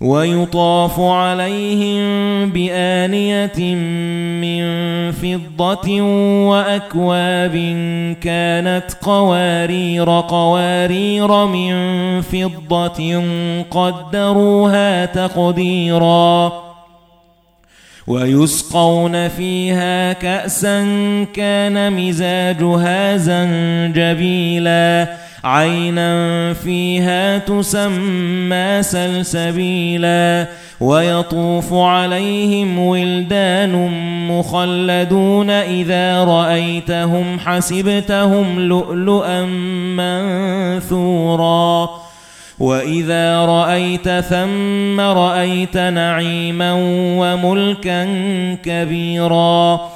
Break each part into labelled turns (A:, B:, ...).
A: وَيُطَافُ عَلَيْهِم بِآنِيَةٍ مِّن فِضَّةٍ وَأَكْوَابٍ كَانَتْ قَوَارِيرَ قَوَارِيرَ مِن فِضَّةٍ قَدَّرُوهَا تَقْدِيرًا وَيُسْقَوْنَ فِيهَا كَأْسًا كَانَ مِزَاجُهَا زَنجَبِيلًا عَيْنًا فِيهَا تُسَمَّى سَلْسَبِيلًا وَيَطُوفُ عَلَيْهِمْ وِلْدَانٌ مُخَلَّدُونَ إِذَا رَأَيْتَهُمْ حَسِبْتَهُمْ لُؤْلُؤًا مَّنثُورًا وَإِذَا رَأَيْتَ ثَمَّ رَأَيْتَ نَعِيمًا وَمُلْكًا كَبِيرًا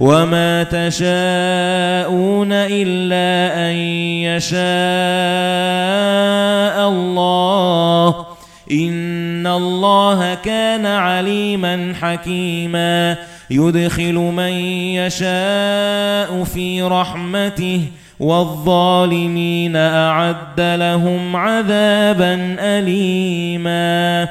A: وَمَا تَشَاءُونَ إِلَّا أَن يَشَاءَ اللَّهُ إِنَّ اللَّهَ كَانَ عَلِيمًا حَكِيمًا يُدْخِلُ مَن يَشَاءُ فِي رَحْمَتِهِ وَالظَّالِمِينَ أَعَدَّ لَهُمْ عَذَابًا أَلِيمًا